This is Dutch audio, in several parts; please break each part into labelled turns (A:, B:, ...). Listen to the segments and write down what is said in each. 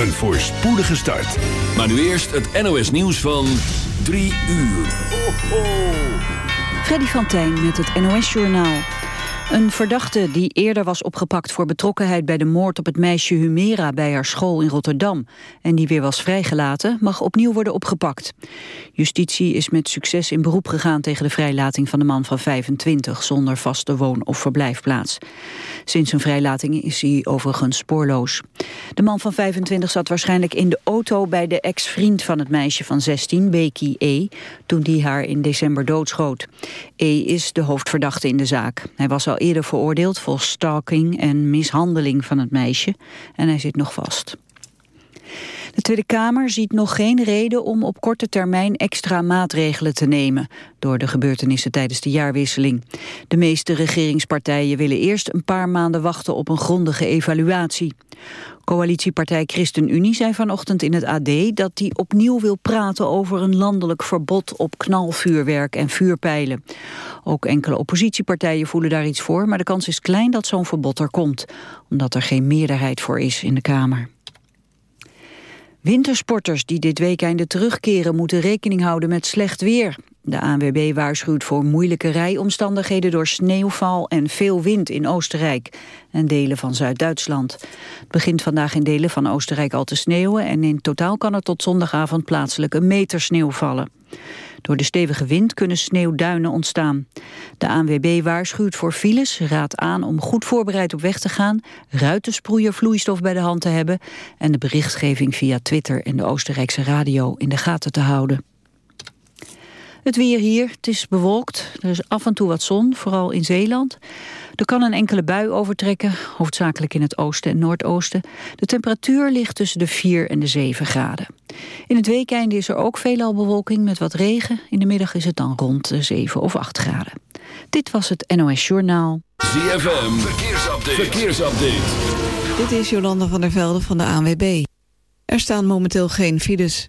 A: een voorspoedige start.
B: Maar nu eerst het NOS nieuws van 3 uur. Ho, ho.
C: Freddy van met het NOS Journaal. Een verdachte die eerder was opgepakt voor betrokkenheid bij de moord op het meisje Humera bij haar school in Rotterdam en die weer was vrijgelaten, mag opnieuw worden opgepakt. Justitie is met succes in beroep gegaan tegen de vrijlating van de man van 25 zonder vaste woon- of verblijfplaats. Sinds zijn vrijlating is hij overigens spoorloos. De man van 25 zat waarschijnlijk in de auto bij de ex-vriend van het meisje van 16, Becky E., toen die haar in december doodschoot. E. is de hoofdverdachte in de zaak. Hij was al eerder veroordeeld voor stalking en mishandeling van het meisje en hij zit nog vast. De Tweede Kamer ziet nog geen reden om op korte termijn extra maatregelen te nemen door de gebeurtenissen tijdens de jaarwisseling. De meeste regeringspartijen willen eerst een paar maanden wachten op een grondige evaluatie. Coalitiepartij ChristenUnie zei vanochtend in het AD dat die opnieuw wil praten over een landelijk verbod op knalvuurwerk en vuurpijlen. Ook enkele oppositiepartijen voelen daar iets voor, maar de kans is klein dat zo'n verbod er komt, omdat er geen meerderheid voor is in de Kamer. Wintersporters die dit weekend terugkeren moeten rekening houden met slecht weer. De ANWB waarschuwt voor moeilijke rijomstandigheden door sneeuwval en veel wind in Oostenrijk en delen van Zuid-Duitsland. Het begint vandaag in delen van Oostenrijk al te sneeuwen en in totaal kan er tot zondagavond plaatselijk een meter sneeuw vallen. Door de stevige wind kunnen sneeuwduinen ontstaan. De ANWB waarschuwt voor files, raadt aan om goed voorbereid op weg te gaan, ruitensproeier vloeistof bij de hand te hebben en de berichtgeving via Twitter en de Oostenrijkse radio in de gaten te houden. Het weer hier, het is bewolkt. Er is af en toe wat zon, vooral in Zeeland. Er kan een enkele bui overtrekken, hoofdzakelijk in het oosten en noordoosten. De temperatuur ligt tussen de 4 en de 7 graden. In het weekende is er ook veelal bewolking met wat regen. In de middag is het dan rond de 7 of 8 graden. Dit was het NOS Journaal.
B: ZFM, verkeersupdate. verkeersupdate.
D: Dit is Jolanda van der Velde van de ANWB. Er staan momenteel geen files.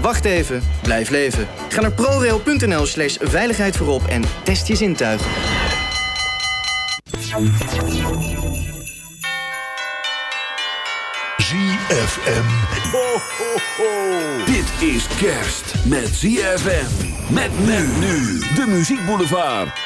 E: Wacht even, blijf leven. Ga naar prorail.nl slash veiligheid voorop en test je zintuigen.
A: ZFM. Ho, ho, ho. Dit is kerst met ZFM. Met men nu. De Muziek Boulevard.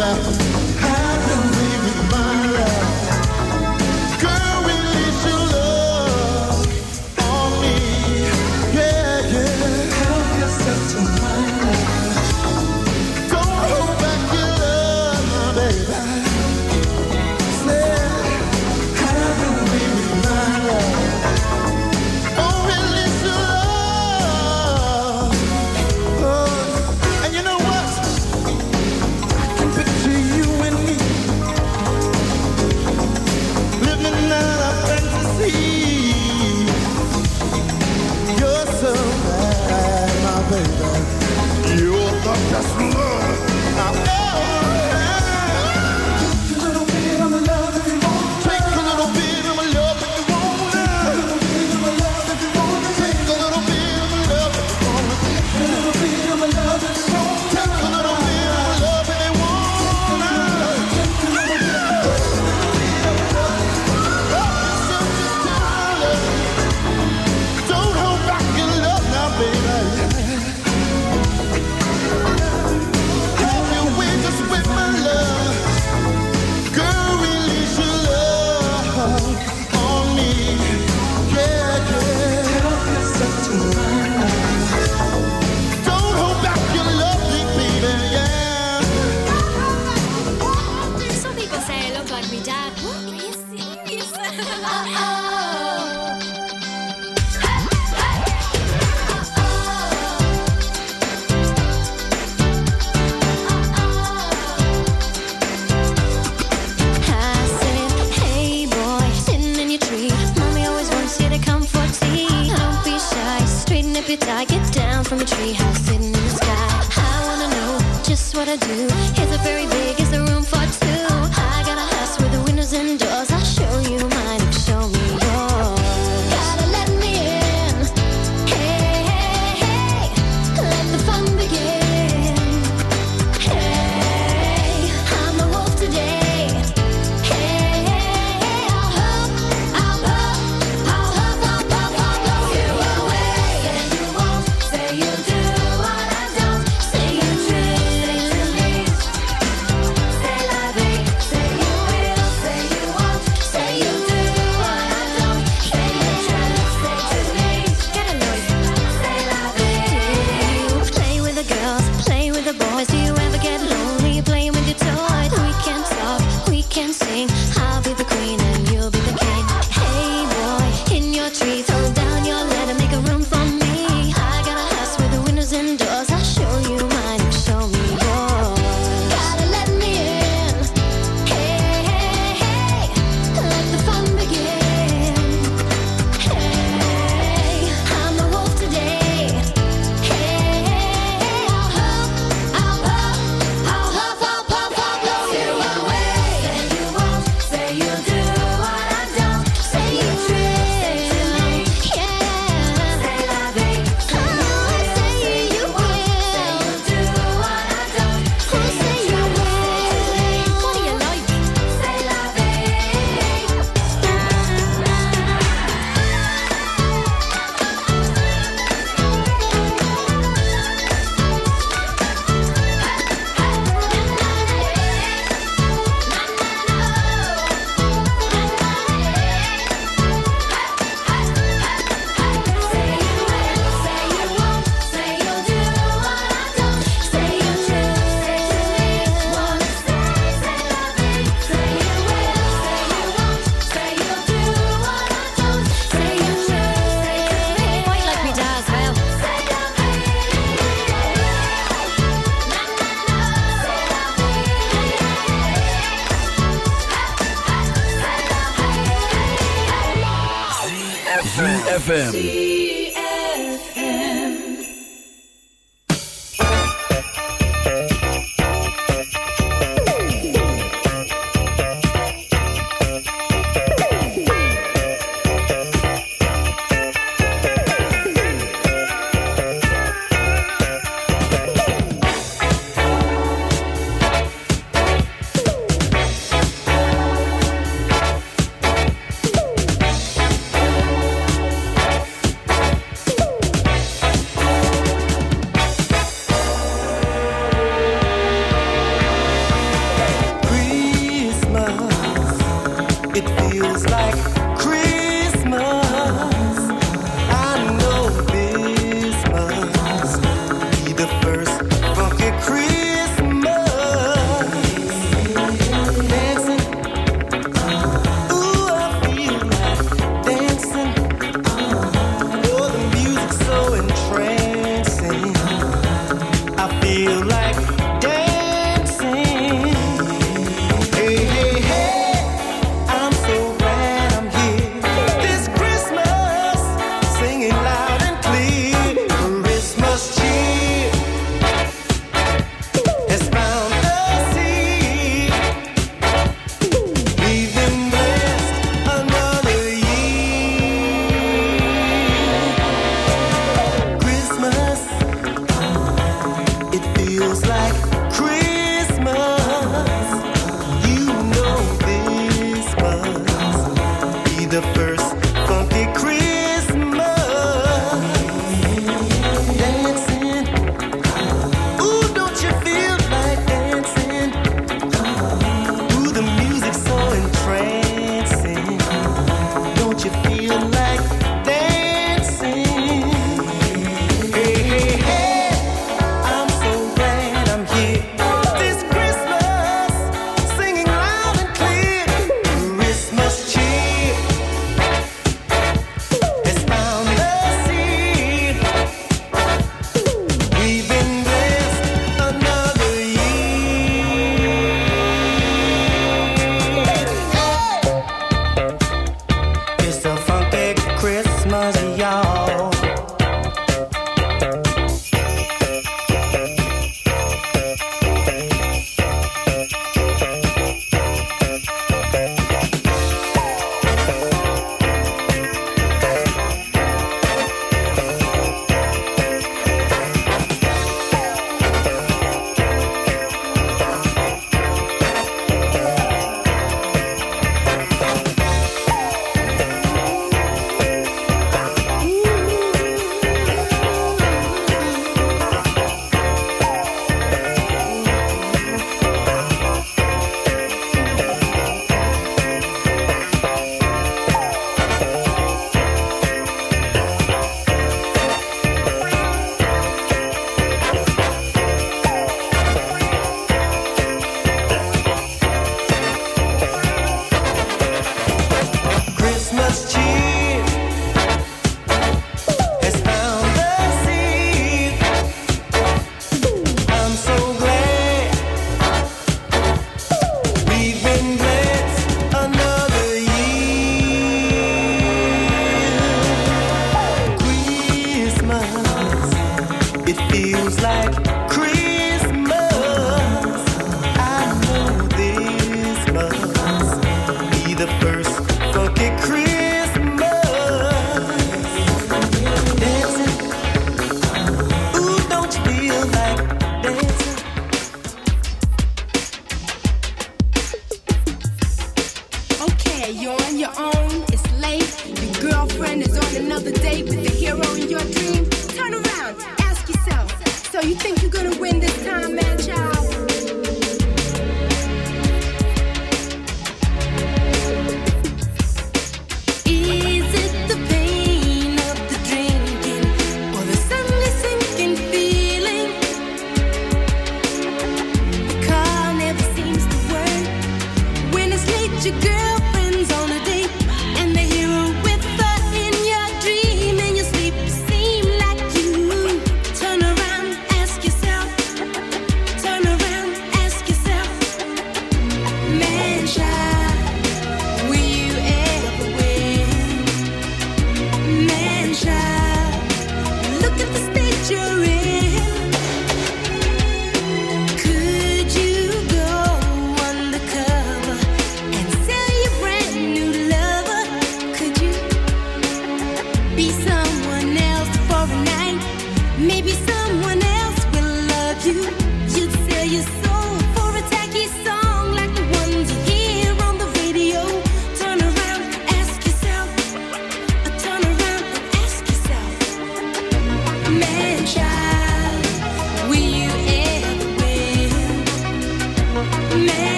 F: together. if you
G: tie get down from a treehouse sitting in the sky. I wanna know just what I do. Here's a very big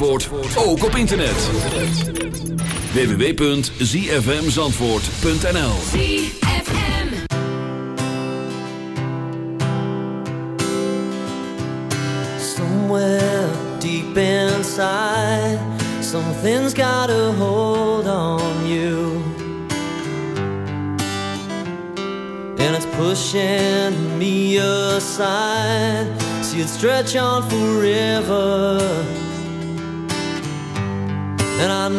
B: Zandvoort ook op internet. www.zfmzandvoort.nl
H: Somewhere deep inside Something's got a hold on you. And it's pushing me aside. See it stretch on forever.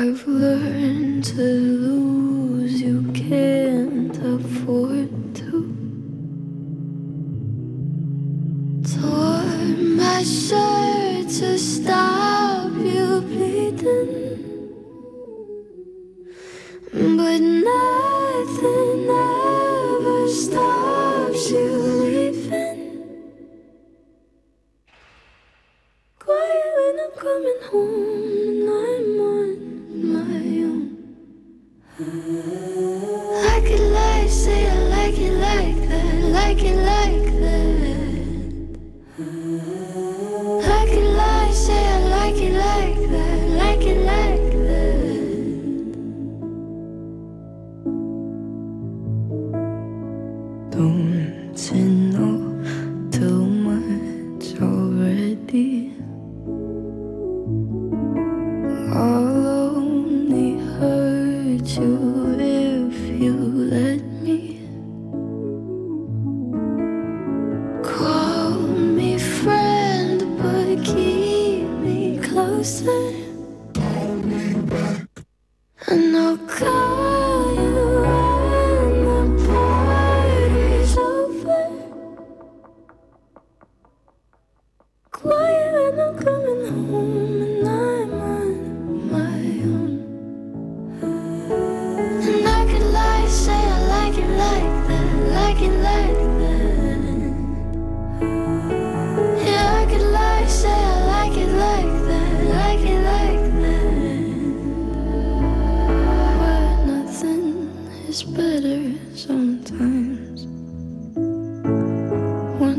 I: I've learned to lose,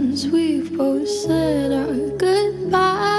I: Once we've both said our goodbyes,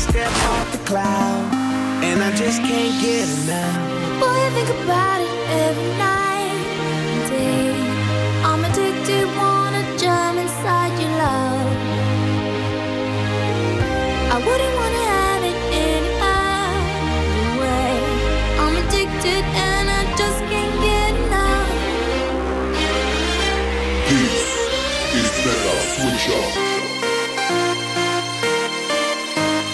J: step off the cloud. And I just can't get enough.
I: Boy, I think about it every night and day. I'm addicted, wanna jump inside your love. I wouldn't wanna have it any other way. I'm addicted and I just can't get enough.
K: This is better switch up.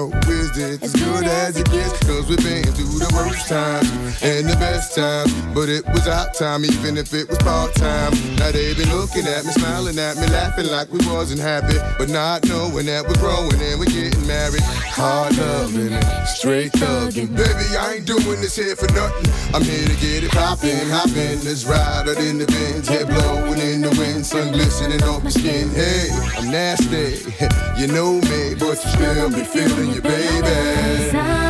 K: Know is it as good as it gets? Cause we've been through the worst times the but it was our time, even if it was part time. Now they been looking at me, smiling at me, laughing like we wasn't happy, but not knowing that we're growing and we're getting married. Hard loving and straight thugging. Baby, I ain't doing this here for nothing. I'm here to get it poppin', hoppin'. Let's ride out in the Benz, head blowing in the wind, sun glistening off my skin. Hey, I'm nasty, you know me, but you still be feeling you, baby.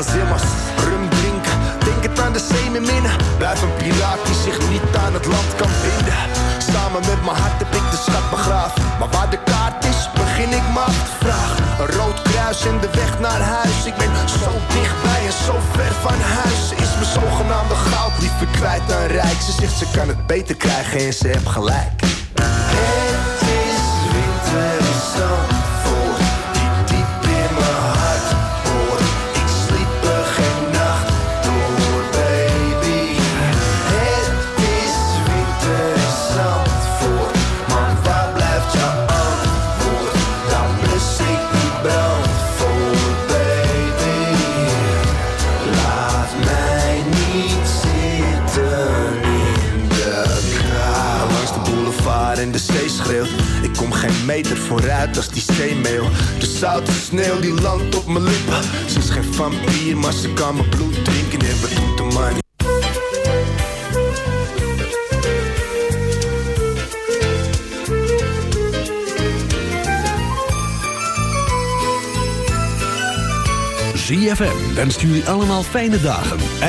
L: Rum drinken, denk het aan de zee met minnen. Blijf een piraat die zich niet aan het land kan binden. Samen met mijn hart heb ik de schat begraven. Maar waar de kaart is, begin ik me af te vragen. Een rood kruis en de weg naar huis. Ik ben zo dichtbij en zo ver van huis. Ze is mijn zogenaamde goud liever kwijt dan rijk. Ze zegt ze kan het beter krijgen en ze heeft gelijk. Vooruit als die zeemeel. De zoute sneeuw die landt op mijn lippen. Ze is geen vampier, maar ze kan mijn bloed drinken. En wat doet de man?
A: ZFM wenst jullie allemaal fijne dagen. En